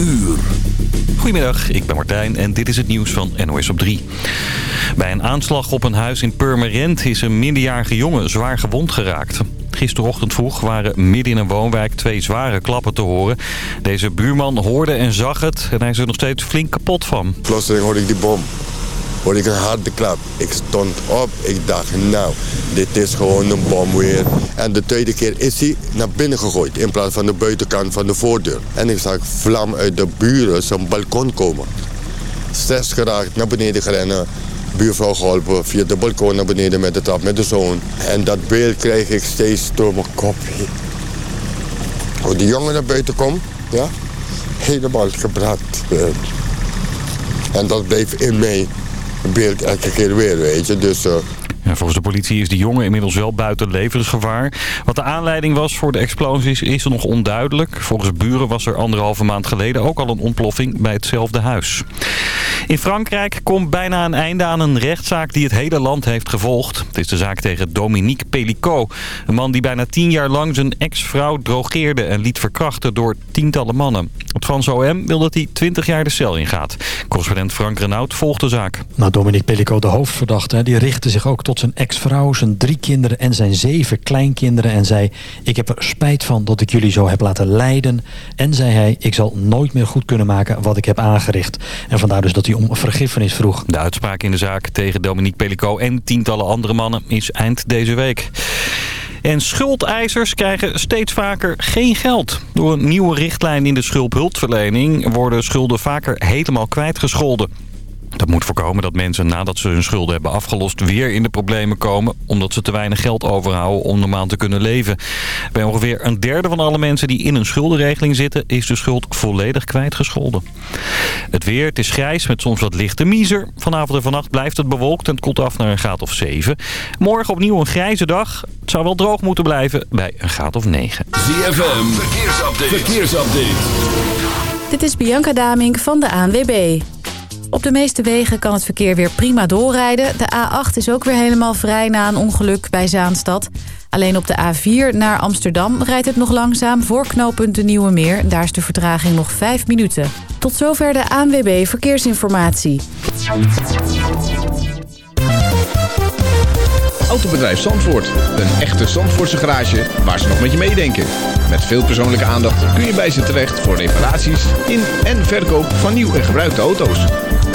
uur. Goedemiddag, ik ben Martijn en dit is het nieuws van NOS op 3. Bij een aanslag op een huis in Purmerend is een minderjarige jongen zwaar gewond geraakt. Gisterochtend vroeg waren midden in een woonwijk twee zware klappen te horen. Deze buurman hoorde en zag het en hij is er nog steeds flink kapot van. Plotseling hoorde ik die bom. Hoorde ik een harde klap. Ik stond op. Ik dacht, nou, dit is gewoon een bom weer. En de tweede keer is hij naar binnen gegooid. In plaats van de buitenkant van de voordeur. En ik zag vlam uit de buren zijn balkon komen. Zes geraakt, naar beneden gerennen. Buurvrouw geholpen, via de balkon naar beneden met de trap met de zoon. En dat beeld krijg ik steeds door mijn kop heen. Hoe die jongen naar buiten komt, ja, helemaal gebrand. En dat bleef in mij beeld elke keer weer, weet je. Dus, uh... volgens de politie is de jongen inmiddels wel buiten levensgevaar. Wat de aanleiding was voor de explosies is nog onduidelijk. Volgens buren was er anderhalve maand geleden ook al een ontploffing bij hetzelfde huis. In Frankrijk komt bijna een einde aan een rechtszaak die het hele land heeft gevolgd. Het is de zaak tegen Dominique Pellicot. Een man die bijna tien jaar lang zijn ex-vrouw drogeerde en liet verkrachten door tientallen mannen. Het Franse OM wil dat hij 20 jaar de cel ingaat. Correspondent Frank Renaud volgt de zaak. Nou, Dominique Pellicot, de hoofdverdachte, die richtte zich ook tot zijn ex-vrouw, zijn drie kinderen en zijn zeven kleinkinderen. En zei, ik heb er spijt van dat ik jullie zo heb laten lijden. En zei hij, ik zal nooit meer goed kunnen maken wat ik heb aangericht. En vandaar dus dat hij om vergiffenis vroeg. De uitspraak in de zaak tegen Dominique Pellicot en tientallen andere mannen is eind deze week. En schuldeisers krijgen steeds vaker geen geld. Door een nieuwe richtlijn in de schuldhulpverlening worden schulden vaker helemaal kwijtgescholden. Dat moet voorkomen dat mensen nadat ze hun schulden hebben afgelost weer in de problemen komen. Omdat ze te weinig geld overhouden om normaal te kunnen leven. Bij ongeveer een derde van alle mensen die in een schuldenregeling zitten is de schuld volledig kwijtgescholden. Het weer, het is grijs met soms wat lichte miezer. Vanavond en vannacht blijft het bewolkt en het koelt af naar een graad of 7. Morgen opnieuw een grijze dag. Het zou wel droog moeten blijven bij een graad of 9. ZFM, verkeersupdate. verkeersupdate. Dit is Bianca Daming van de ANWB. Op de meeste wegen kan het verkeer weer prima doorrijden. De A8 is ook weer helemaal vrij na een ongeluk bij Zaanstad. Alleen op de A4 naar Amsterdam rijdt het nog langzaam voor knooppunt de Nieuwe Meer. Daar is de vertraging nog 5 minuten. Tot zover de ANWB Verkeersinformatie. Autobedrijf Zandvoort. Een echte Zandvoortse garage waar ze nog met je meedenken. Met veel persoonlijke aandacht kun je bij ze terecht voor reparaties in en verkoop van nieuw en gebruikte auto's.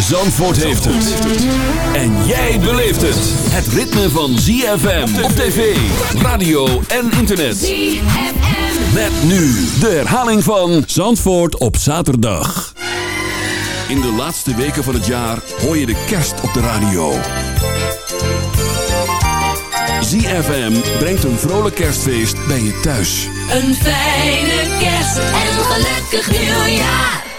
Zandvoort heeft het. En jij beleeft het. Het ritme van ZFM op tv, radio en internet. ZFM. Met nu de herhaling van Zandvoort op zaterdag. In de laatste weken van het jaar hoor je de kerst op de radio. ZFM brengt een vrolijk kerstfeest bij je thuis. Een fijne kerst en een gelukkig nieuwjaar.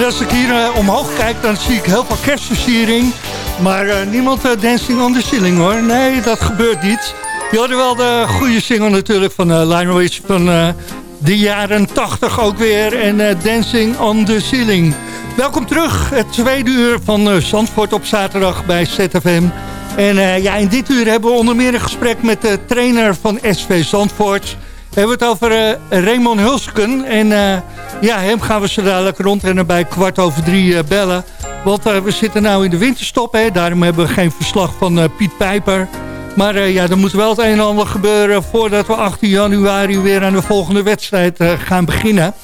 En als ik hier uh, omhoog kijk, dan zie ik heel veel kerstversiering. Maar uh, niemand uh, dancing on the ceiling hoor. Nee, dat gebeurt niet. Je hadden wel de goede single natuurlijk van uh, Lionel Rich van de jaren 80 ook weer. En Dancing on the Ceiling. Welkom terug, het tweede uur van Zandvoort op zaterdag bij ZFM. En ja, in dit uur hebben we onder meer een gesprek met de trainer van SV Zandvoort... We hebben het over uh, Raymond Hulsken. En uh, ja, hem gaan we zo dadelijk rondrennen bij kwart over drie uh, bellen. Want we zitten nu in de winterstop. Hè? Daarom hebben we geen verslag van Piet Pijper. Maar ja, er moet wel het een en ander gebeuren... voordat we 18 januari weer aan de volgende wedstrijd gaan beginnen.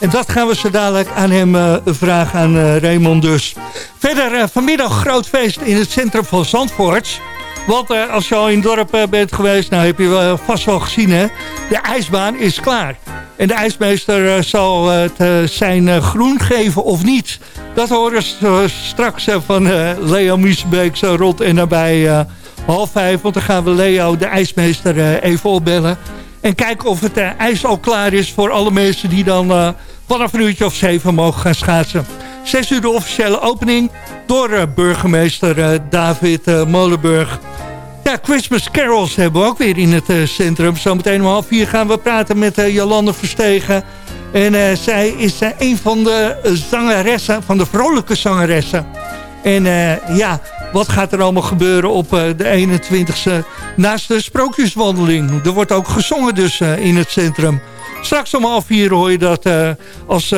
En dat gaan we zo dadelijk aan hem vragen, aan Raymond dus. Verder vanmiddag groot feest in het centrum van Zandvoort... Want uh, als je al in het dorp uh, bent geweest, nou heb je wel, vast wel gezien hè. De ijsbaan is klaar. En de ijsmeester zal het zijn groen geven of niet. Dat horen we straks van Leo Miesbeek zo rond en nabij half vijf. Want dan gaan we Leo, de ijsmeester, even opbellen. En kijken of het ijs al klaar is voor alle mensen die dan vanaf een uurtje of zeven mogen gaan schaatsen. Zes uur de officiële opening door burgemeester David Molenburg. Ja, Christmas Carols hebben we ook weer in het uh, centrum. Zometeen om half vier gaan we praten met uh, Jolande Verstegen. En uh, zij is een van de zangeressen, van de vrolijke zangeressen. En ja, wat gaat er allemaal gebeuren op de 21ste naast de sprookjeswandeling? Er wordt ook gezongen dus in het centrum. Straks om half vier hoor je dat als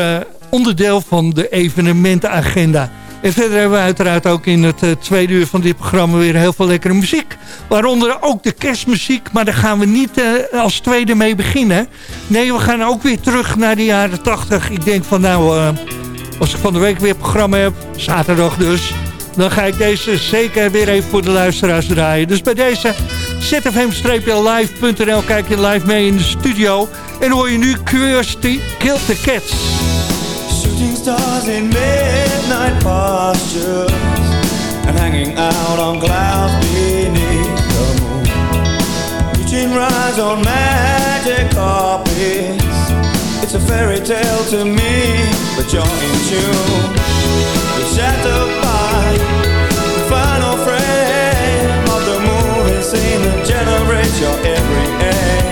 onderdeel van de evenementenagenda. En verder hebben we uiteraard ook in het uh, tweede uur van dit programma weer heel veel lekkere muziek. Waaronder ook de kerstmuziek, maar daar gaan we niet uh, als tweede mee beginnen. Nee, we gaan ook weer terug naar de jaren 80. Ik denk van nou, uh, als ik van de week weer programma heb, zaterdag dus... dan ga ik deze zeker weer even voor de luisteraars draaien. Dus bij deze zfm-live.nl kijk je live mee in de studio. En hoor je nu Kirsty Kill the Cats. Shooting stars in midnight postures And hanging out on clouds beneath the moon. Reaching rise on magic carpets. It's a fairy tale to me, but you're in tune You're by the final frame Of the movie scene that generates your every aim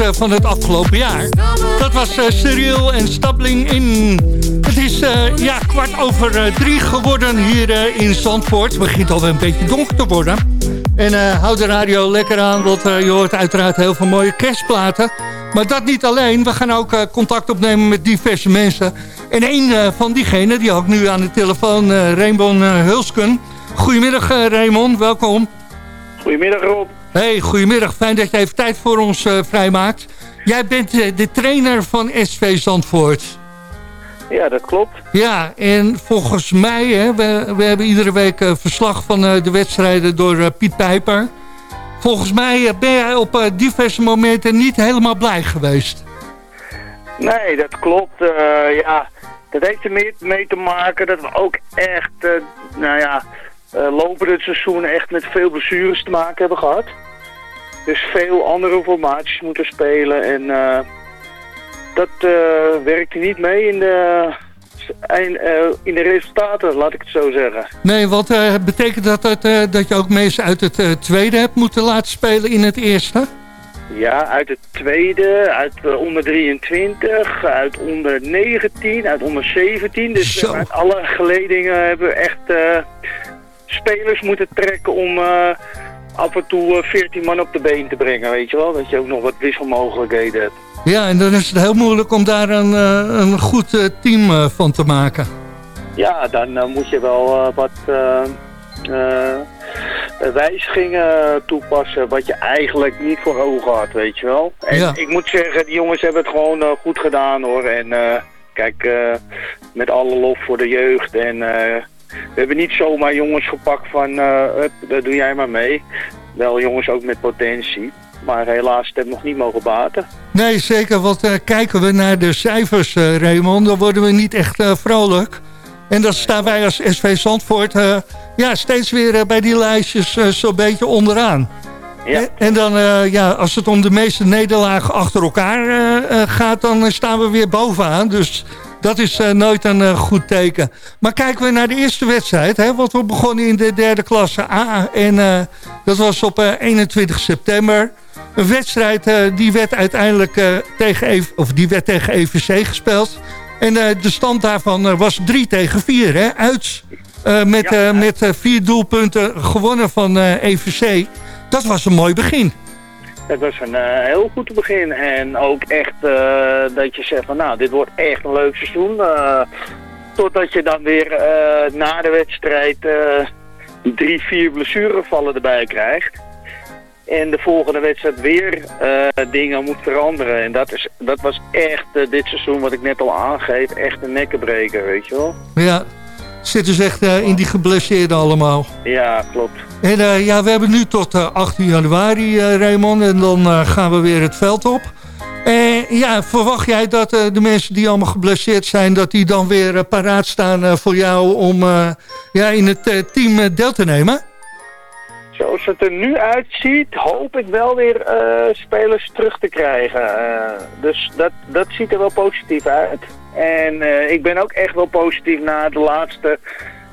eh, van het afgelopen jaar. Dat was eh Serial en Stabling in. Het is eh, ja, kwart over eh, drie geworden hier eh, in Zandvoort. Het begint alweer een beetje donker te worden. En eh houd de radio lekker aan, want eh, je hoort uiteraard heel veel mooie kerstplaten. Maar dat niet alleen. We gaan ook eh, contact opnemen met diverse mensen. En een eh, van diegenen, die ook nu aan de telefoon, eh Raymond eh, Hulsken. Goedemiddag eh, Raymond, welkom. Goedemiddag Rob. Hey, goedemiddag. Fijn dat je even tijd voor ons eh, vrijmaakt. Jij bent eh, de trainer van SV Zandvoort. Ja, dat klopt. Ja, en volgens mij, hè, we, we hebben iedere week eh, verslag van de wedstrijden door Piet Pijper. Volgens mij ben jij op diverse momenten niet helemaal blij geweest. Nee, dat klopt. Ja, dat heeft er meer mee te maken dat we ook echt, nou ja, lopen het seizoen echt met veel blessures te maken hebben gehad. Dus veel andere formaties moeten spelen en eh, dat eh, werkte niet mee in de, in, eh, in de resultaten, laat ik het zo zeggen. Nee, want eh, betekent dat dat, eh, dat je ook mensen uit het eh, tweede hebt moeten laten spelen in het eerste? Ja, uit het tweede, uit eh, onder 23, uit onder 19, uit onder 17. Dus Zo. eh, uit alle geledingen hebben we echt eh, spelers moeten trekken om eh, af en toe eh, 14 man op de been te brengen, weet je wel. Dat je ook nog wat wisselmogelijkheden hebt. Ja, en dan is het heel moeilijk om daar een, eh, een goed eh, team eh, van te maken. Ja, dan eh, moet je wel eh, wat eh, eh, wijzigingen toepassen wat je eigenlijk niet voor ogen had, weet je wel. En Ja. ik moet zeggen, die jongens hebben het gewoon eh, goed gedaan hoor. En eh, kijk, eh, met alle lof voor de jeugd en eh, we hebben niet zomaar jongens gepakt van, eh daar doe jij maar mee. Wel jongens ook met potentie. Maar helaas, het heeft nog niet mogen baten. Nee, zeker, want eh, kijken we naar de cijfers, eh, Raymond, dan worden we niet echt vrolijk. En dan staan wij als SV Zandvoort ja, steeds weer bij die lijstjes zo'n beetje onderaan. Ja. En, dan, ja, als het om de meeste nederlagen achter elkaar gaat, dan staan we weer bovenaan. Dus dat is eh, nooit een eh, goed teken. Maar kijken we naar de eerste wedstrijd, hè, want we begonnen in de derde klasse A. En eh, dat was op eh, 21 september. Een wedstrijd die werd uiteindelijk tegen, EV of die werd tegen EVC gespeeld. En de stand daarvan was 3 tegen 4, hè, uit. met met vier doelpunten gewonnen van EVC. Dat was een mooi begin. Het was een eh, heel goed begin en ook echt eh, dat je zegt van nou, dit wordt echt een leuk seizoen. eh, totdat je dan weer na de wedstrijd drie, vier blessurevallen erbij krijgt. En de volgende wedstrijd weer dingen moet veranderen. En dat, is, dat was echt dit seizoen, wat ik net al aangeef, echt een nekkenbreker, weet je wel. Ja. Zitten ze echt eh, in die geblesseerden allemaal. Ja, klopt. En eh, ja, we hebben nu tot eh, 18 januari, eh, Raymond. En dan eh, gaan we weer het veld op. En ja, verwacht jij dat eh, de mensen die allemaal geblesseerd zijn... dat die dan weer eh, paraat staan eh, voor jou om eh, ja, in het eh, team eh, deel te nemen? Zoals het er nu uitziet, hoop ik wel weer eh, spelers terug te krijgen. Eh, dus dat, dat ziet er wel positief uit. En eh, ik ben ook echt wel positief na de laatste...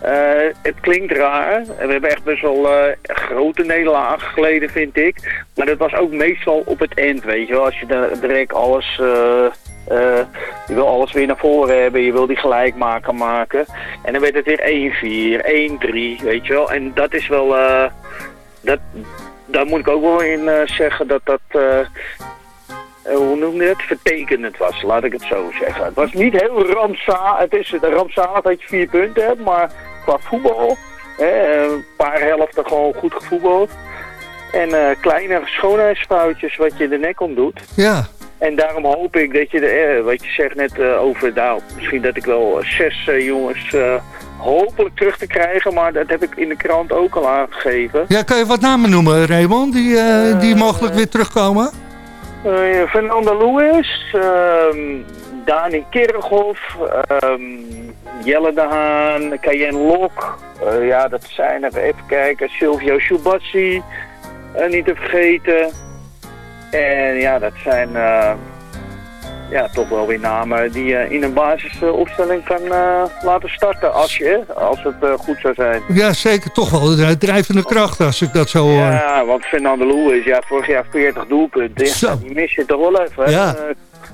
eh, het klinkt raar. We hebben echt best wel eh, grote nederlagen geleden, vind ik. Maar dat was ook meestal op het eind, weet je wel. Als je direct alles... je wil alles weer naar voren hebben, je wil die gelijkmaker maken. En dan werd het weer 1-4, 1-3, weet je wel. En dat is wel... dat, daar moet ik ook wel in zeggen dat dat, hoe noem je het, vertekenend was, laat ik het zo zeggen. Het was niet heel rampzalig, het is rampzalig dat je vier punten hebt, maar qua voetbal, hè, een paar helften gewoon goed gevoetbald. En eh, kleine schoonheidsfoutjes wat je de nek om doet. Ja, En daarom hoop ik dat je, de, eh, wat je zegt net eh, over, nou, misschien dat ik wel eh, zes eh, jongens eh, hopelijk terug te krijgen, maar dat heb ik in de krant ook al aangegeven. ja kan je wat namen noemen, Raymond, die, eh, die mogelijk weer terugkomen? Eh, Fernando Lewis, ehm Dani Kirchhoff, ehm, Jelle de Haan, Cayenne Lok. Eh, ja, dat zijn er, even kijken, Silvio Schubassi, eh, niet te vergeten. En ja, dat zijn ja, toch wel weer namen die je in een basisopstelling kan eh, laten starten als, je, als het eh, goed zou zijn. Ja, zeker. Toch wel de drijvende kracht als ik dat zo hoor. Ja, want Fernando Lewis, ja, vorig jaar 40 doelpunten. Zo. die mis je toch wel even. Ja. Eh,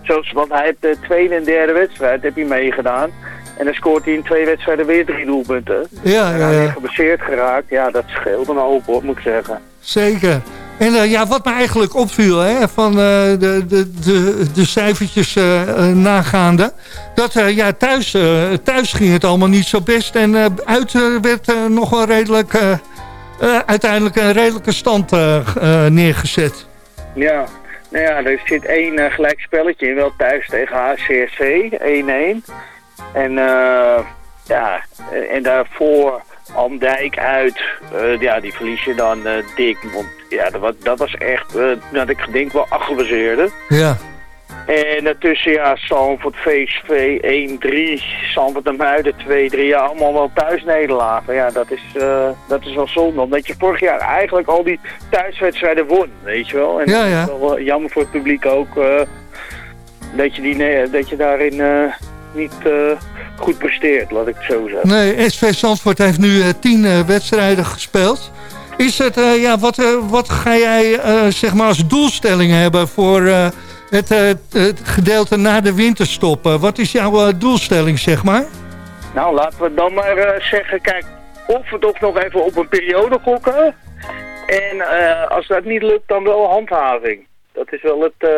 zoals, want hij heeft de tweede en derde wedstrijd heb hij meegedaan. En dan scoort hij in twee wedstrijden weer drie doelpunten. Ja, En ja, hij is ja. geblesseerd geraakt. Ja, dat scheelt een hoop hoor, moet ik zeggen. Zeker. En eh, ja, wat me eigenlijk opviel hè, van eh, de, de, de, de cijfertjes eh, nagaande... dat ja, thuis, thuis ging het allemaal niet zo best. En uit werd nog wel redelijk... uiteindelijk een redelijke stand neergezet. Ja, nou ja, er zit één gelijk spelletje in, wel thuis tegen HCSC, 1-1. En ja, en daarvoor Andijk uit, eh, ja, die verlies je dan eh, dik. Want ja, dat was, dat was echt, eh nou, ik denk wel acht gebaseerde. Ja. En daartussen, ja, Zandvoort, VSV 1-3, Zandvoort en Muiden 2-3. Ja, allemaal wel thuisnederlagen. Ja, dat is, dat is wel zonde. Omdat je vorig jaar eigenlijk al die thuiswedstrijden won, weet je wel. En Ja, dat ja. is wel jammer voor het publiek ook dat, je die, nee, dat je daarin niet goed presteert, laat ik het zo zeggen. Nee, SV Zandvoort heeft nu eh, tien eh, wedstrijden gespeeld. Is het, eh, ja, wat, wat ga jij zeg maar als doelstelling hebben voor het, het gedeelte na de winterstop? Wat is jouw doelstelling, zeg maar? Nou, laten we dan maar zeggen, kijk, of we toch nog even op een periode gokken. En als dat niet lukt, dan wel handhaving. Dat is wel het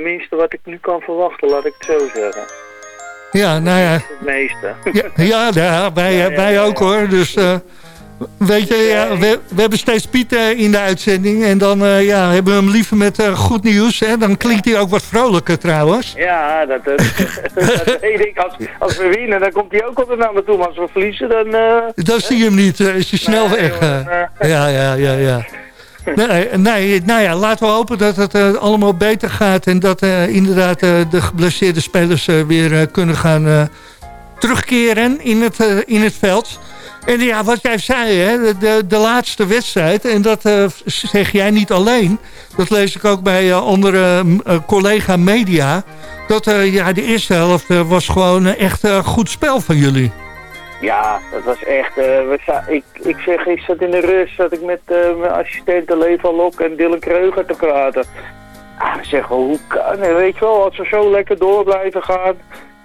minste wat ik nu kan verwachten, laat ik het zo zeggen. Ja, nou ja, Het meeste. ja, ja, ja, wij, Ja, wij ook hoor. Dus eh, weet je, ja, we, we hebben steeds Piet eh, in de uitzending. En dan eh, ja, hebben we hem liever met goed nieuws. Hè? Dan klinkt hij ook wat vrolijker trouwens. Ja, dat, dat, dat weet ik. Als, als we winnen, dan komt hij ook altijd naar me toe. Maar als we verliezen, dan... Dan zie je hem niet, is hij snel Nee, weg. ja, ja, ja, ja. Nee, nou ja, laten we hopen dat het eh, allemaal beter gaat... en dat eh, inderdaad eh, de geblesseerde spelers weer kunnen gaan terugkeren in het, in het veld. En ja, wat jij zei, hè, de, de, laatste wedstrijd... en dat zeg jij niet alleen... dat lees ik ook bij andere collega media... dat ja, de eerste helft was gewoon echt goed spel van jullie. Ja, dat was echt... eh, we ik, ik zeg, ik zat in de rust, zat ik met eh, mijn assistenten Leva Lok en Dylan Kreuger te praten. Ah, ik zeg, hoe kan het? Weet je wel, als we zo lekker door blijven gaan...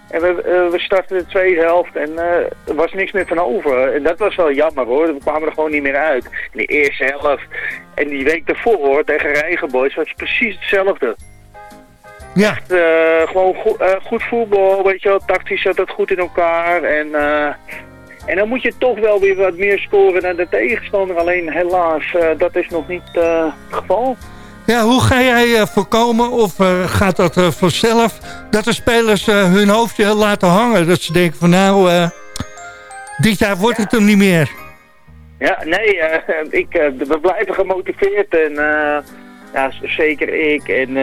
En we, eh, we starten de tweede helft en er was niks meer van over. En dat was wel jammer hoor, we kwamen er gewoon niet meer uit. In de eerste helft en die week daarvoor tegen Rijgenboys was precies hetzelfde. Ja, Eh, gewoon goed, eh, goed voetbal, weet je wel, tactisch zat het goed in elkaar. En, eh, en dan moet je toch wel weer wat meer scoren dan de tegenstander. Alleen helaas, dat is nog niet het geval. Ja, hoe ga jij voorkomen, of gaat dat vanzelf, dat de spelers hun hoofdje laten hangen? Dat ze denken van nou, Dit jaar wordt het hem niet meer. Ja, nee, ik, we blijven gemotiveerd en ja, zeker ik en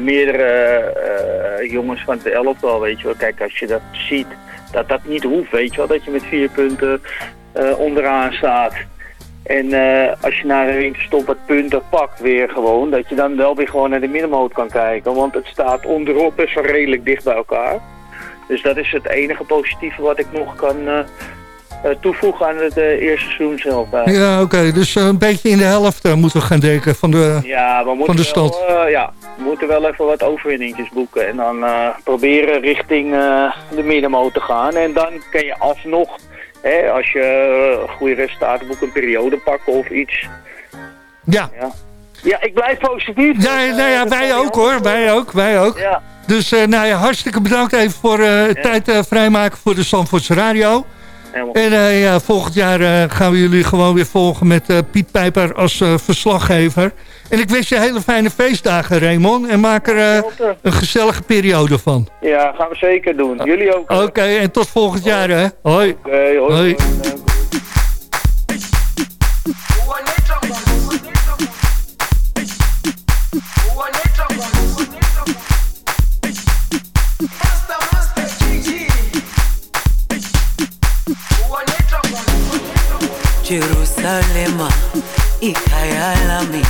meerdere eh, jongens van het elftal, weet je wel. Kijk, als je dat ziet, dat dat niet hoeft, weet je wel, dat je met vier punten eh, onderaan staat. En eh, als je na de winterstop wat punten pakt weer gewoon, dat je dan wel weer gewoon naar de middenmoot kan kijken. Want het staat onderop best wel redelijk dicht bij elkaar. Dus dat is het enige positieve wat ik nog kan eh, eh, toevoegen aan het eh, eerste seizoen zelf. eh. Ja, oké. Dus eh, een beetje in de helft eh, moeten we gaan denken van de... Ja, we Van de stand. Wel, eh, ja, we moeten wel even wat overwinningetjes boeken. En dan eh, proberen richting eh, de middenmoot te gaan. En dan kan je alsnog, hè, als je eh, goede resultaten boekt, een periode pakken of iets. Ja. Ja, ja ik blijf positief. Ja, nou ja, wij ook hoor. Wij ook, wij ook. Ja. Dus eh, nou ja, hartstikke bedankt even voor eh, het tijd eh, vrijmaken voor de Zandvoortse Radio. Helemaal. En eh, ja, volgend jaar eh, gaan we jullie gewoon weer volgen met eh, Piet Pijper als verslaggever. En ik wens je hele fijne feestdagen, Raymond. En maak er een gezellige periode van. Ja, gaan we zeker doen. Jullie ook. Oké, en tot volgend jaar, hè. Hoi. Oké, hoi. Hoi. Jerusalema ikhaya lami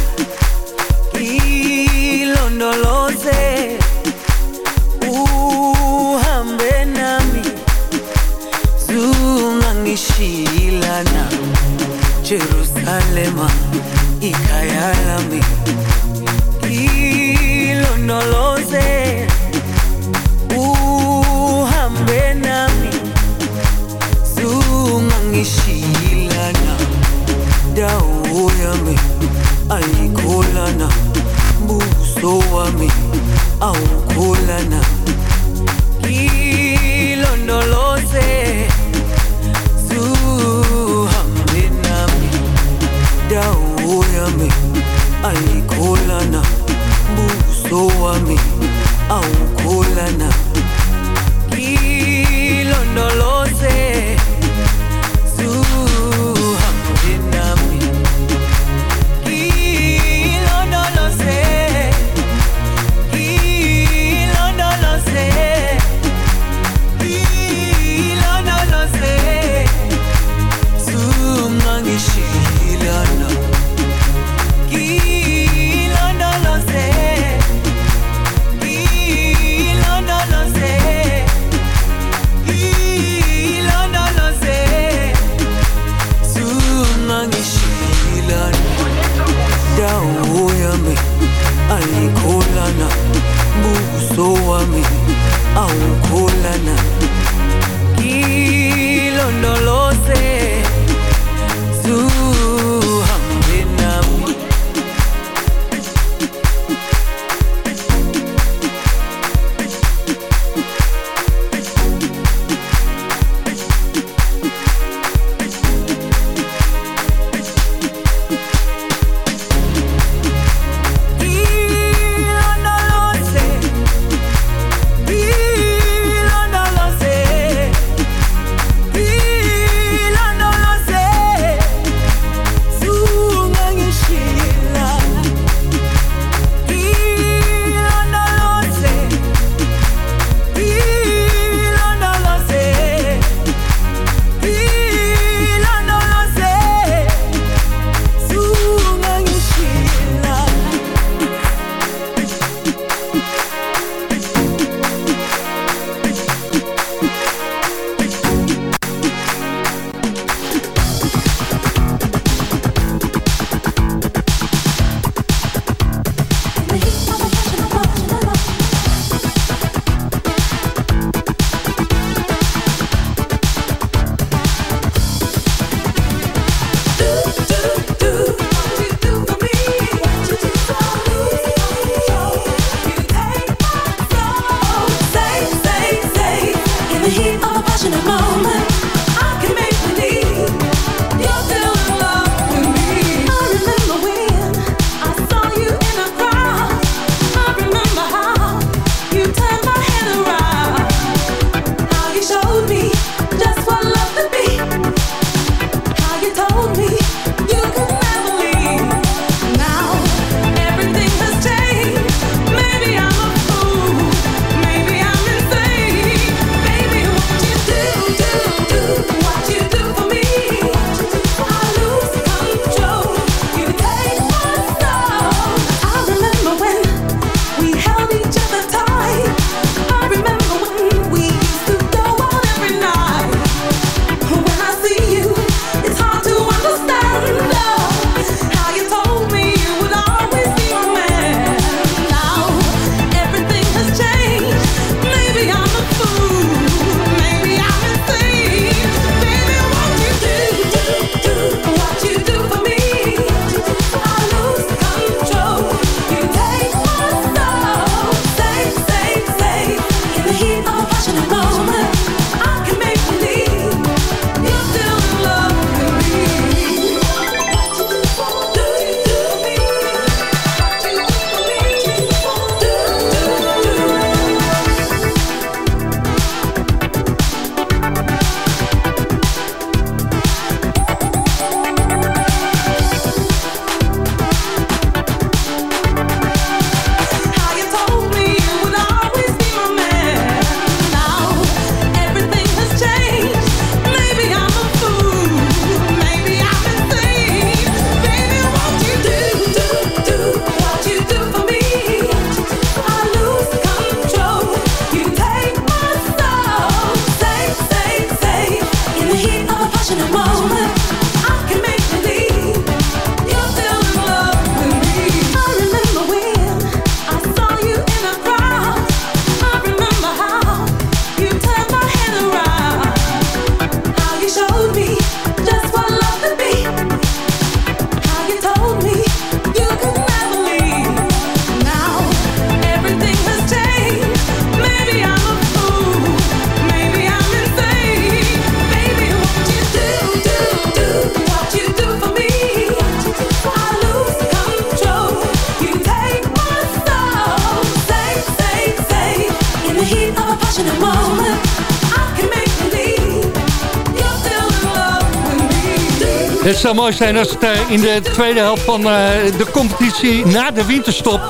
Het zou mooi zijn als het eh, in de tweede helft van eh, de competitie na de winterstop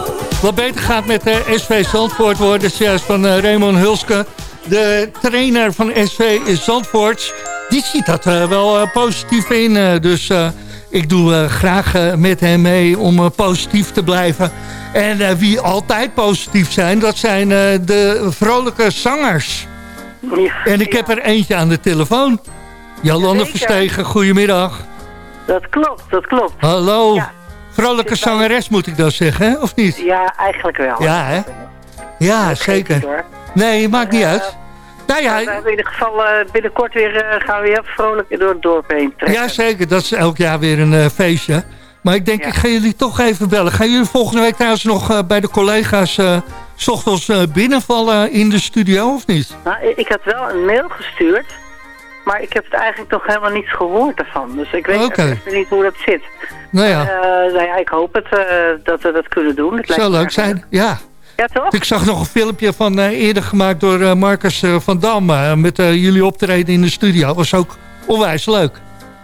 wat beter gaat met de SV Zandvoort. worden. dus juist van Raymond Hulske, de trainer van SV Zandvoort. Die ziet dat wel positief in. dus ik doe graag met hem mee om positief te blijven. En wie altijd positief zijn, dat zijn de vrolijke zangers. en ik heb er eentje aan de telefoon. Jolande Verstegen, goedemiddag. Dat klopt, dat klopt. Hallo. Ja. Vrolijke zangeres moet ik dan zeggen, of niet? Ja, eigenlijk wel. Ja, hè? Ja, zeker. Nee, maakt niet uit. Nou ja, we hebben in ieder geval uh, binnenkort weer uh, gaan we heel vrolijk door het dorp heen trekken. Ja, zeker. Dat is elk jaar weer een uh, feestje. Maar ik denk, ik ga jullie toch even bellen. Gaan jullie volgende week trouwens nog bij de collega's... s ochtends binnenvallen in de studio, of niet? Nou, ik had wel een mail gestuurd... Maar ik heb het eigenlijk nog helemaal niets gehoord ervan. Dus ik weet okay. niet hoe dat zit. Nou ja. Uh, nou ja, ik hoop het, uh, dat we dat kunnen doen. Het zou leuk zijn, ja. Ja, toch? Ik zag nog een filmpje van uh, eerder gemaakt door Marcus van Dam... met jullie optreden in de studio. Dat was ook onwijs leuk.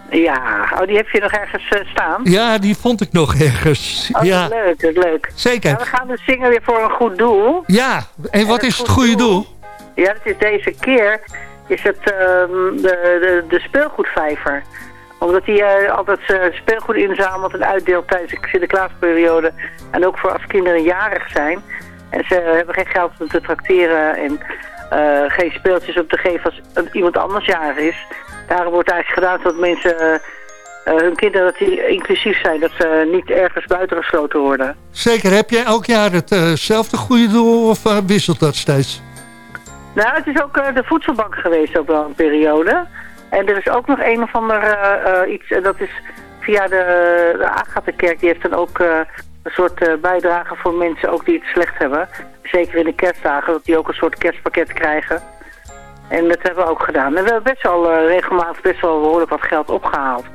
Ja, oh, die heb je nog ergens staan? Ja, die vond ik nog ergens. Oh, ja. leuk, dat leuk. Zeker. Ja, we gaan dus zingen weer voor een goed doel. Ja, en wat is het goede doel? doel? Ja, dat is deze keer is het ehm, de, de, de speelgoedvijver omdat hij uh, altijd uh, speelgoed inzamelt en uitdeelt tijdens de Sinterklaasperiode. En ook voor als kinderen jarig zijn. En ze hebben geen geld om te tracteren en uh, geen speeltjes om te geven als iemand anders jarig is. Daarom wordt eigenlijk gedaan dat mensen, hun kinderen, dat die inclusief zijn. Dat ze niet ergens buitengesloten worden. Zeker. Heb jij elk jaar hetzelfde goede doel of wisselt dat steeds? Nou, het is ook uh, de voedselbank geweest ook wel een periode. En er is ook nog een of ander uh, iets, en dat is via de, de Agatha-kerk, die heeft dan ook een soort bijdrage voor mensen ook die het slecht hebben. Zeker in de kerstdagen, dat die ook een soort kerstpakket krijgen. En dat hebben we ook gedaan. En we hebben best wel regelmatig best wel behoorlijk wat geld opgehaald.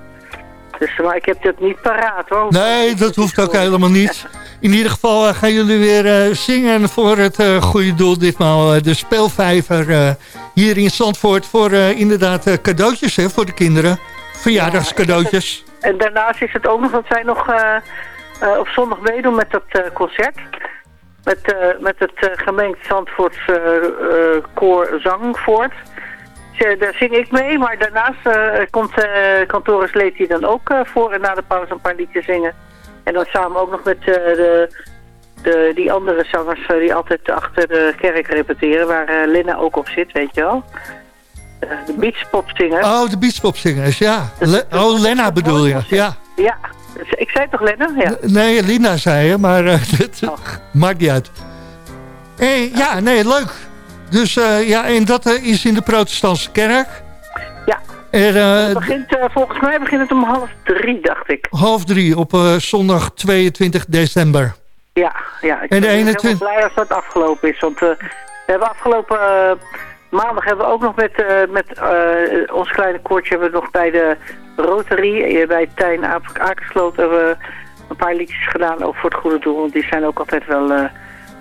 Dus, maar ik heb dat niet paraat hoor. Nee, dat hoeft ook helemaal niet. In ieder geval uh, gaan jullie weer uh, zingen voor het uh, goede doel. Ditmaal de speelvijver hier in Zandvoort. Voor inderdaad cadeautjes hè, voor de kinderen. Verjaardagscadeautjes. Ja, en, daarnaast is het ook nog dat wij nog op zondag meedoen met dat concert. Met, met het gemengd Zandvoorts koor Zangvoort daar zing ik mee, maar daarnaast uh, komt uh, Kantoris Leed dan ook uh, voor en na de pauze een paar liedjes zingen. En dan samen ook nog met de, de, die andere zangers die altijd achter de kerk repeteren, waar Lena ook op zit, weet je wel. de beachpopzingers. Oh, de beachpopzingers, ja. oh, Lena bedoel je, ja. Ja, ik zei toch Lena? Ja. Nee, Lina zei je, maar dat oh. maakt niet uit. Hey, ja, nee, leuk. Dus uh, ja, en dat uh, is in de protestantse kerk. Ja. Er, uh, het begint, volgens mij begint het om half drie, dacht ik. Half drie op zondag 22 december. Ja, ja. Ik en ben 21... heel blij als dat afgelopen is. Want we hebben afgelopen maandag hebben we ook nog met, met ons kleine koortje hebben we nog bij de Rotary, bij Tijn Akersloot hebben we een paar liedjes gedaan, ook voor het goede doel. Want die zijn ook altijd wel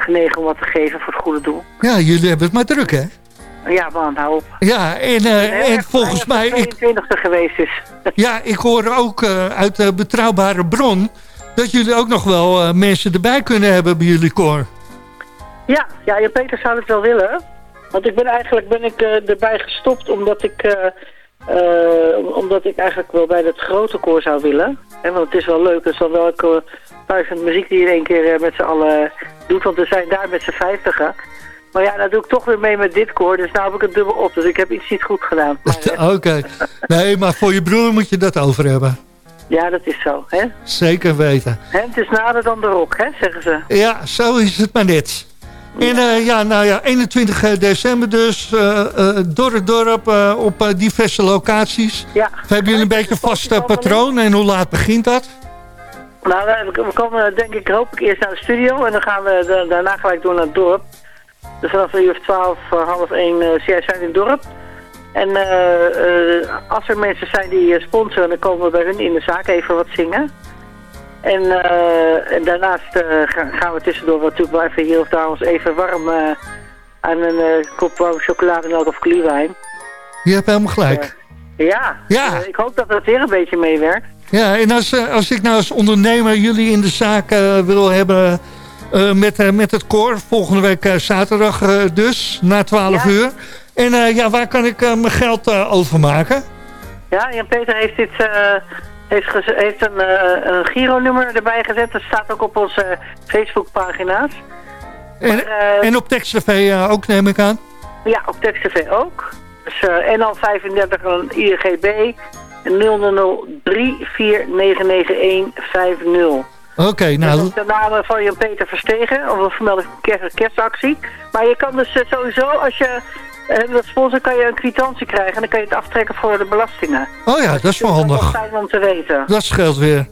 genegen om wat te geven voor het goede doel. Ja, jullie hebben het maar druk, hè? Ja, man, hou op. Ja, en, uh, en volgens mij... Ik, 22e geweest is. Ja, ik hoor ook uh, uit de betrouwbare bron... dat jullie ook nog wel uh, mensen erbij kunnen hebben bij jullie koor. Ja, ja, je Peter zou het wel willen. Want ik ben eigenlijk ben ik, erbij gestopt omdat ik... omdat ik eigenlijk wel bij het grote koor zou willen. Hè, want het is wel leuk, dus dan welke duizend muziek die je in één keer met z'n allen doet. Want we zijn daar met z'n vijftigen. Maar ja, dan doe ik toch weer mee met dit koor. Dus nou heb ik het dubbel op. Dus ik heb iets niet goed gedaan. Oké. Nee, maar voor je broer moet je dat over hebben. Ja, dat is zo, hè? Zeker weten. Hè, het is nader dan de rok, hè, zeggen ze. Ja, zo is het maar net. En uh, ja, nou ja, 21 december dus, uh, uh, door het dorp op diverse locaties. Ja. Hebben jullie een beetje een vast patroon en hoe laat begint dat? Nou, we komen denk ik hoop ik eerst naar de studio en dan gaan we daarna gelijk door naar het dorp. Dus vanaf een uur of twaalf, eh, half één zijn in het dorp. En als er mensen zijn die sponsoren, dan komen we bij hun in de zaak even wat zingen. En, en daarnaast gaan we tussendoor natuurlijk wel even hier of daar ons even warm aan een kop warme chocolademelk of kliewijn. Je hebt helemaal gelijk. ja, ja. ik hoop dat het weer een beetje meewerkt. Ja, en als, eh, als ik nou als ondernemer jullie in de zaak eh, wil hebben eh, met, eh, met het koor... volgende week eh, zaterdag eh, dus, na 12 Ja. uur. En eh, ja, waar kan ik eh, mijn geld eh, overmaken? Ja, Jan-Peter heeft, dit, eh, heeft, heeft een, eh, een Giro-nummer erbij gezet. Dat staat ook op onze Facebookpagina's. En, Maar, eh, en op Text TV eh, ook, neem ik aan. Ja, op Text TV ook. Dus eh NL 35 een IRGB 0034999150. Oké, Nou, dat nou, is de naam van Jan-Peter Verstegen, of een vermelde kerst, kerstactie. Maar je kan dus eh, sowieso, als je eh, dat sponsor, kan je een kwitantie krijgen. En dan kan je het aftrekken voor de belastingen. oh ja, dat is wel Dat is handig. wel fijn om te weten. Dat scheelt weer.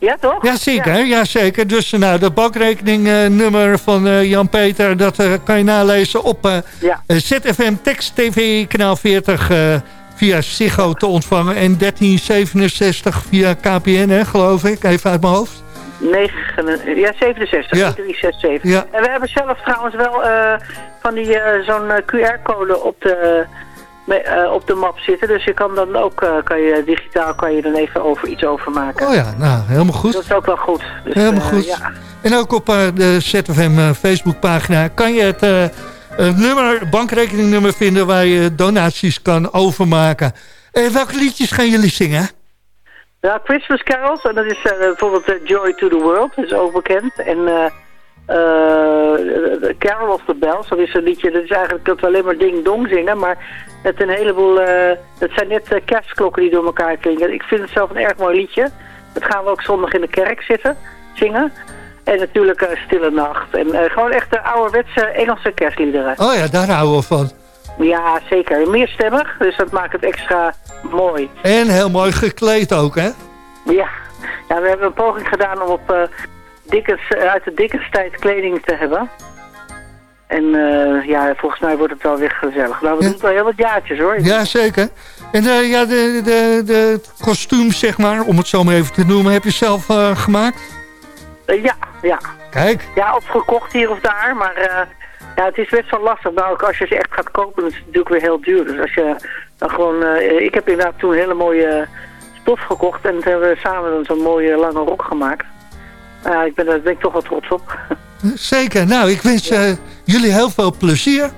Ja, toch? Ja, zeker. Ja. zeker. Dus eh, nou, dat bankrekeningnummer van eh, Jan-Peter... dat eh, kan je nalezen op eh, Ja. eh, ZFM Text TV kanaal 40... eh, via Ziggo te ontvangen. En 1367 via KPN, hè, geloof ik. Even uit mijn hoofd. 9, ja, 67, Ja. 367. Ja. En we hebben zelf trouwens wel eh, van die eh, zo'n eh, QR-code op de, me- op de map zitten. Dus je kan dan ook, kan je, digitaal kan je dan even over iets overmaken. Oh ja, nou, helemaal goed. Dat is ook wel goed. Dus, Helemaal goed. ja. En ook op de ZFM Facebookpagina kan je het, nummer, bankrekeningnummer vinden waar je donaties kan overmaken. Welke liedjes gaan jullie zingen? Ja, Christmas carols. En dat is eh, bijvoorbeeld eh, Joy to the World. Dat is ook bekend. En eh Carol of the Bells. Dat is een liedje. Dat is eigenlijk dat we alleen maar ding dong zingen. Maar het een heleboel... eh het zijn net kerstklokken die door elkaar klinken. Ik vind het zelf een erg mooi liedje. Dat gaan we ook zondag in de kerk zitten. Zingen. En natuurlijk Stille Nacht. En gewoon echt de ouderwetse Engelse kerstliederen. Oh ja, daar houden we van. Ja, zeker. Meerstemmig. Dus dat maakt het extra mooi. En heel mooi gekleed ook, hè? Ja. ja, we hebben een poging gedaan om op Dickens, eh, uit de Dickens-tijd kleding te hebben. En eh, ja, volgens mij wordt het wel weer gezellig. Nou, we doen het al heel wat jaartjes hoor. Ja, zeker. En eh, ja, de, de, de, kostuum, zeg maar, om het zo maar even te noemen, heb je zelf gemaakt? Ja, ja. Kijk. Ja, of gekocht hier of daar, maar ja, het is best wel lastig. Nou, ook als je ze echt gaat kopen, is het natuurlijk weer heel duur. Dus als je dan gewoon... eh, ik heb inderdaad toen hele mooie stof gekocht en toen hebben we samen dan zo'n mooie lange rok gemaakt. Ik ben, daar ben ik toch wel trots op. Zeker. Nou, ik wens eh, jullie heel veel plezier.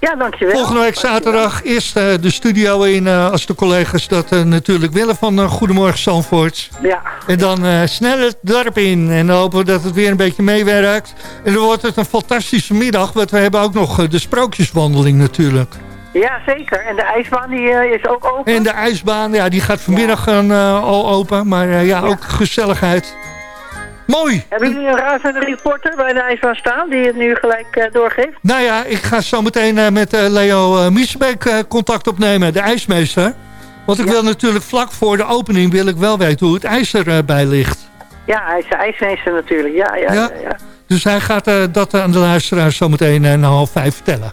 Ja, dankjewel. Volgende week zaterdag eerst eh, de studio in, eh, als de collega's dat eh, natuurlijk willen van Goedemorgen Zandvoort. Ja. En dan snel het dorp in. En hopen dat het weer een beetje meewerkt. En dan wordt het een fantastische middag, want we hebben ook nog de sprookjeswandeling natuurlijk. Ja, zeker. En de ijsbaan die is ook open. En de ijsbaan, ja, die gaat vanmiddag eh, al open. Maar ja, ook gezelligheid. Mooi. Hebben jullie een razende reporter bij de ijsbaan staan die het nu gelijk eh, doorgeeft? Nou ja, ik ga zo meteen eh, met eh, Leo Miesbeek contact opnemen, de ijsmeester. Want ik wil natuurlijk vlak voor de opening wil ik wel weten hoe het ijs erbij ligt. Ja, hij is de ijsmeester natuurlijk. Ja, ja, ja. ja, Dus hij gaat dat aan de luisteraars zo meteen na half vijf vertellen.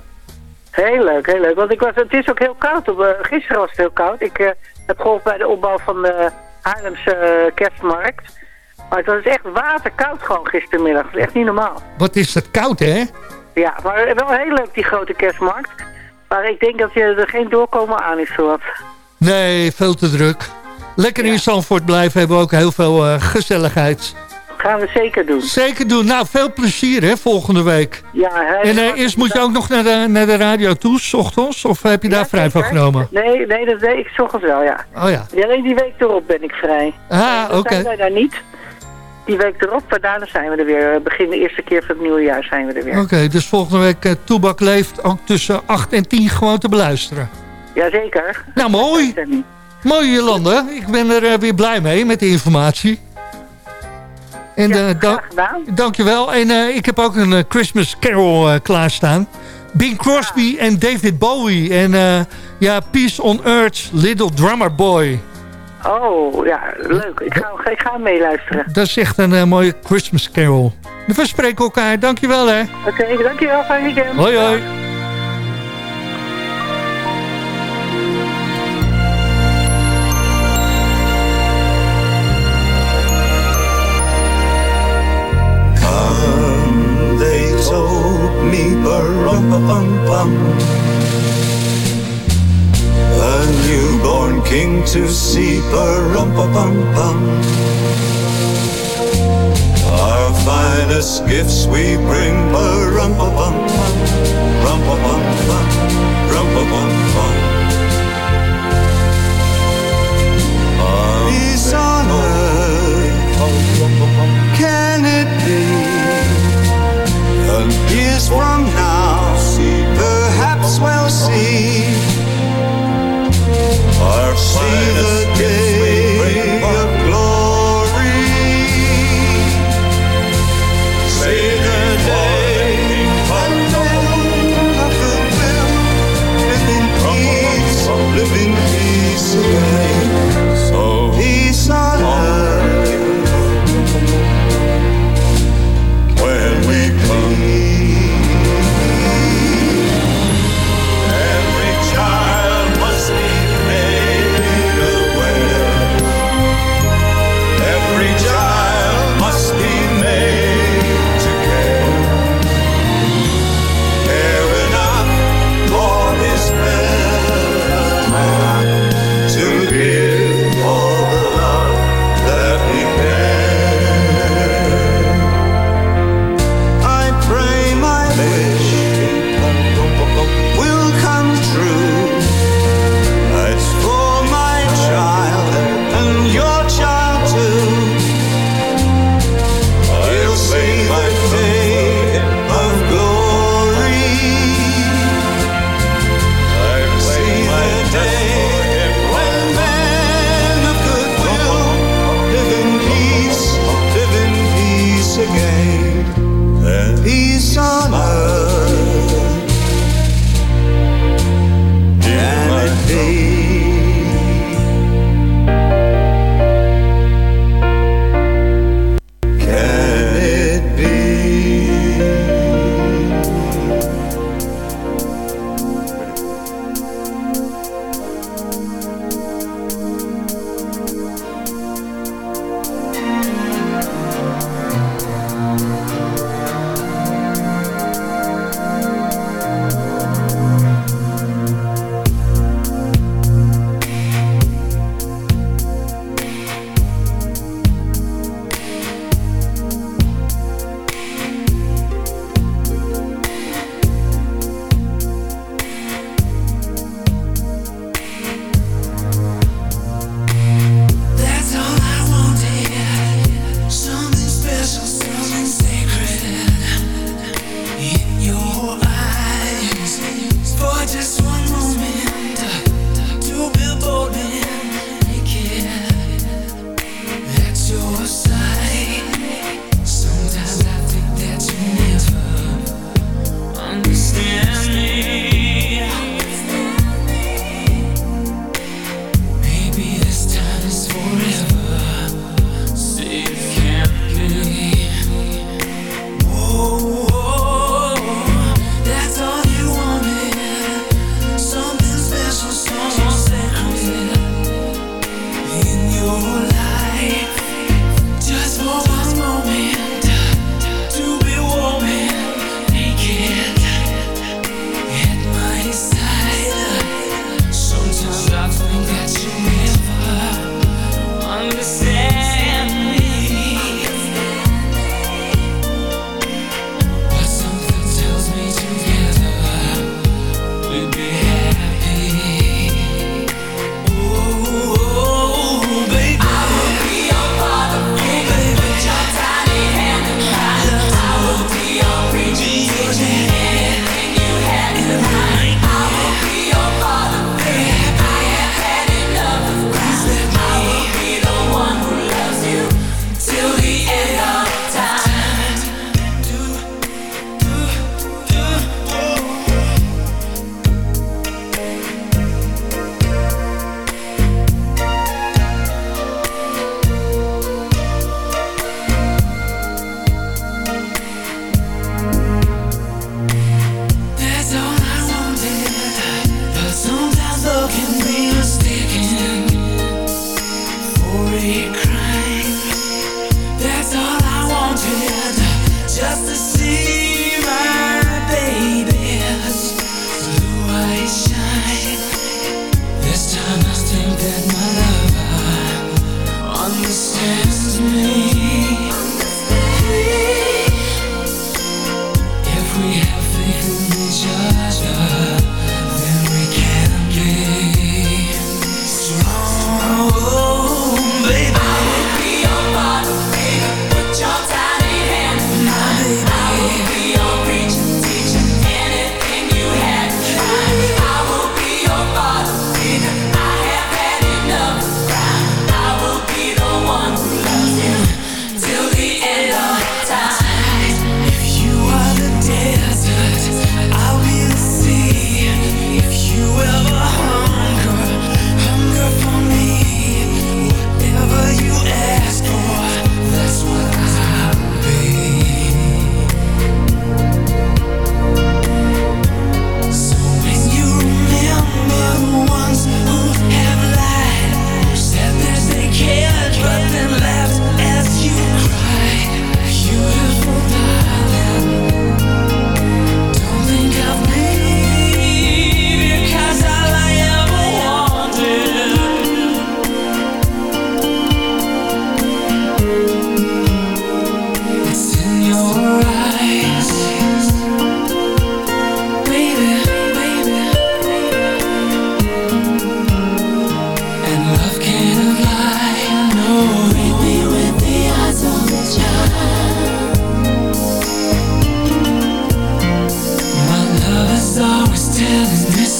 Heel leuk, heel leuk. Want ik was, het is ook heel koud. Op, gisteren was het heel koud. Ik heb geholpen bij de opbouw van de Haarlemse kerstmarkt. Maar het was echt waterkoud gewoon gistermiddag. Dat is echt niet normaal. Wat is het koud, hè? Ja, maar wel heel leuk die grote kerstmarkt. Maar ik denk dat je er geen doorkomen aan is zo wat. Nee, veel te druk. Lekker in Zandvoort blijven hebben we ook heel veel eh, gezelligheid. Gaan we zeker doen. Zeker doen. Nou, veel plezier hè, volgende week. Ja, hij En eh, eerst moet je ook nog naar de, naar de radio toe, s ochtends? Of heb je daar vrij van genomen? Nee, nee, dat deed ik s ochtends wel, ja. Oh ja. Alleen die week erop ben ik vrij. Ah, oké. zijn wij daar niet. Die week erop, maar daarna zijn we er weer. Begin de eerste keer van het nieuwe jaar zijn we er weer. Oké, dus volgende week uh, Toebak leeft ook tussen 8 en 10 gewoon te beluisteren. Jazeker. Nou, mooi. Mooi, Jolande. Ik ben er uh, weer blij mee met de informatie. En ja, uh, dan, dankjewel. En ik heb ook een Christmas Carol klaarstaan. Bing Crosby en David Bowie. En ja, Peace on Earth, Little Drummer Boy. Oh, ja, leuk. Ik ga, ik ga meeluisteren. Dat is echt een eh, mooie Christmas carol. We spreken elkaar. Dankjewel, hè. Oké, okay, dankjewel. Fijn weekend. Hoi, hoi. king to see Rum-pa-pum-pum. Our finest gifts we bring Rum-pa-pum-pum, rum-pa-pum-pum, rum-pa-pum-pum. Peace on earth, can it be? And years from now Far see the day.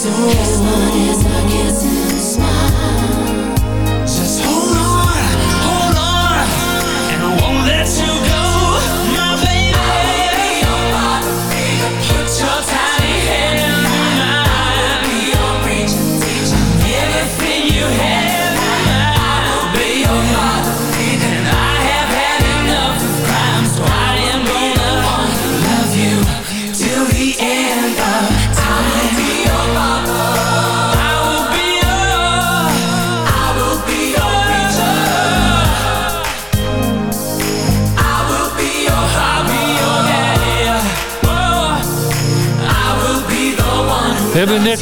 soul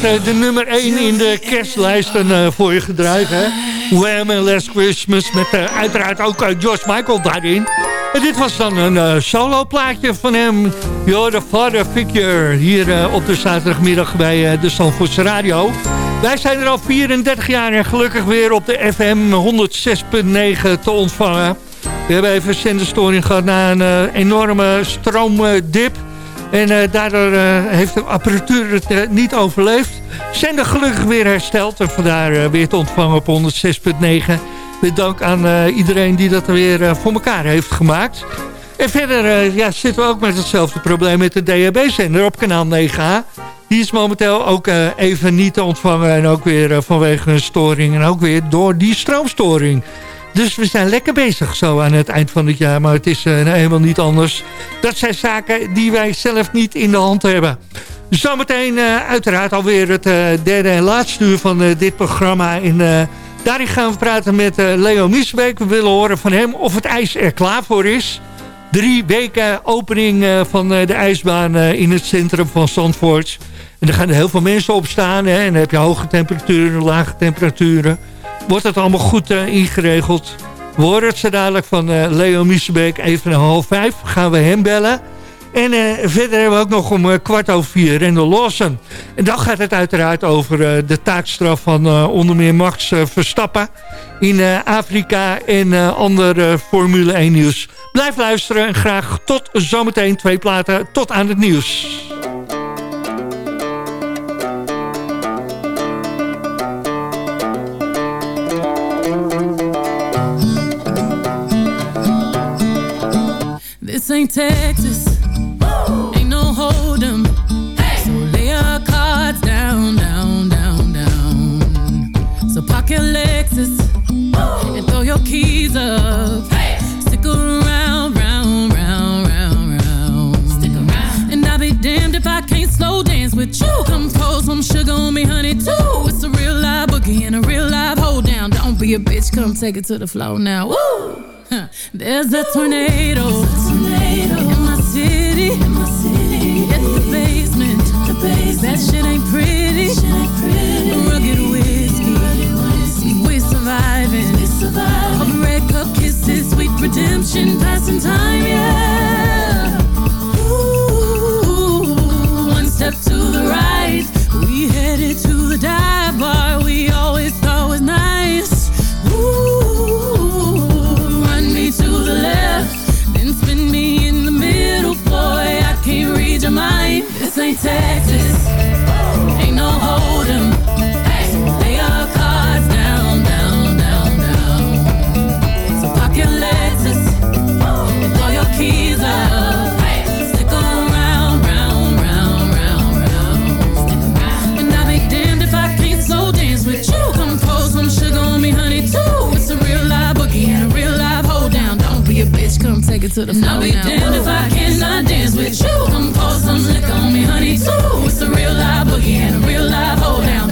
de nummer 1 in de kerstlijsten eh, voor je gedraaid. Hè? Wham! and Last Christmas met eh, uiteraard ook eh, George Michael daarin. En dit was dan een eh, solo plaatje van hem. You're the father figure. Hier eh, op de zaterdagmiddag bij eh, de Zandvoortse Radio. Wij zijn er al 34 jaar en gelukkig weer op de FM 106.9 te ontvangen. We hebben even zenderstoring gehad na een eh, enorme stroomdip. En eh, daardoor eh, heeft de apparatuur het eh, niet overleefd. Zender gelukkig weer hersteld. En vandaar weer te ontvangen op 106.9. Met dank aan iedereen die dat weer voor elkaar heeft gemaakt. En verder ja, zitten we ook met hetzelfde probleem met de DHB-zender op kanaal 9A. Die is momenteel ook even niet te ontvangen. En ook weer vanwege een storing. En ook weer door die stroomstoring. Dus we zijn lekker bezig zo aan het eind van het jaar. Maar het is uh, helemaal niet anders. Dat zijn zaken die wij zelf niet in de hand hebben. Zometeen uh, uiteraard alweer het uh, derde en laatste uur van dit programma. En, daarin gaan we praten met Leo Miesbeek. We willen horen van hem of het ijs er klaar voor is. Drie weken opening van de ijsbaan in het centrum van Zandvoort. En er gaan heel veel mensen op staan. Hè? En dan heb je hoge temperaturen, lage temperaturen wordt het allemaal goed uh, ingeregeld. We horen het zo dadelijk van uh, Leo Miesebeek. Even een half vijf gaan we hem bellen. En uh, verder hebben we ook nog om kwart over vier Rendel Lawson. En dan gaat het uiteraard over de taakstraf van onder meer Max Verstappen... in Afrika en ander Formule 1 nieuws. Blijf luisteren en graag tot zometeen twee platen tot aan het nieuws. Ain't Texas. Ain't no hold'em. So lay your cards down, down, down, down. So park your Lexus and throw your keys up. Stick around, round, round, round, round. Stick around. And I'll be damned if I can't slow dance with you. Come pour some sugar on me, honey, too. It's a real live boogie and a real live hold down. Don't be a bitch, come take it to the floor now. Woo! There's a tornado, in my city. It's the basement. That shit ain't pretty. Rugged whiskey. We surviving. Of red cup kisses, sweet redemption, passing time, yeah. Ooh, one step to the right. We headed to the dive bar we always ain't Texas, ain't no hold'em. Lay your cards down, down, down, down. So park your Lexus and throw your keys up. Stick around, round, round, round, round. And I'll be damned if I can't slow dance with you. Come pour some sugar on me, honey, too. It's a real live boogie and a real live hold down. Don't be a bitch, come take it to the floor. I'll be damned if I cannot dance with you. Come pour some liquor on me, honey, too. It's a real live boogie and a real live hold down.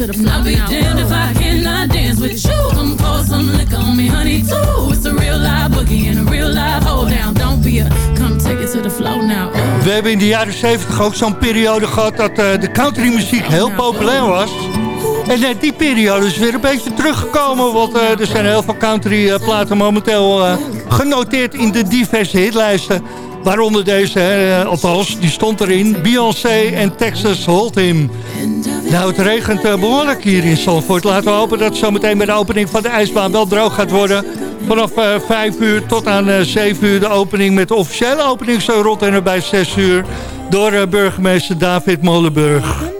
To the floor. I'll be damned if I cannot dance with you. Come pour some liquor on me, honey, too. It's a real live boogie and a real live hold down. Don't be a come take it to the floor now. Oh. We hebben in de jaren 70 ook zo'n periode gehad dat eh, de countrymuziek heel populair was. En eh, die periode is weer een beetje teruggekomen, want eh, er zijn heel veel country eh, platen momenteel eh, genoteerd in de diverse hitlijsten. Waaronder deze, eh, althans, die stond erin. Beyoncé en Texas Hold'em. Nou, het regent eh, behoorlijk hier in Zandvoort. Laten we hopen dat het zometeen bij de opening van de ijsbaan wel droog gaat worden. Vanaf eh 5 uur tot aan eh 7 uur de opening met de officiële opening zo rond en bij 6 uur. Door eh, burgemeester David Molenburg.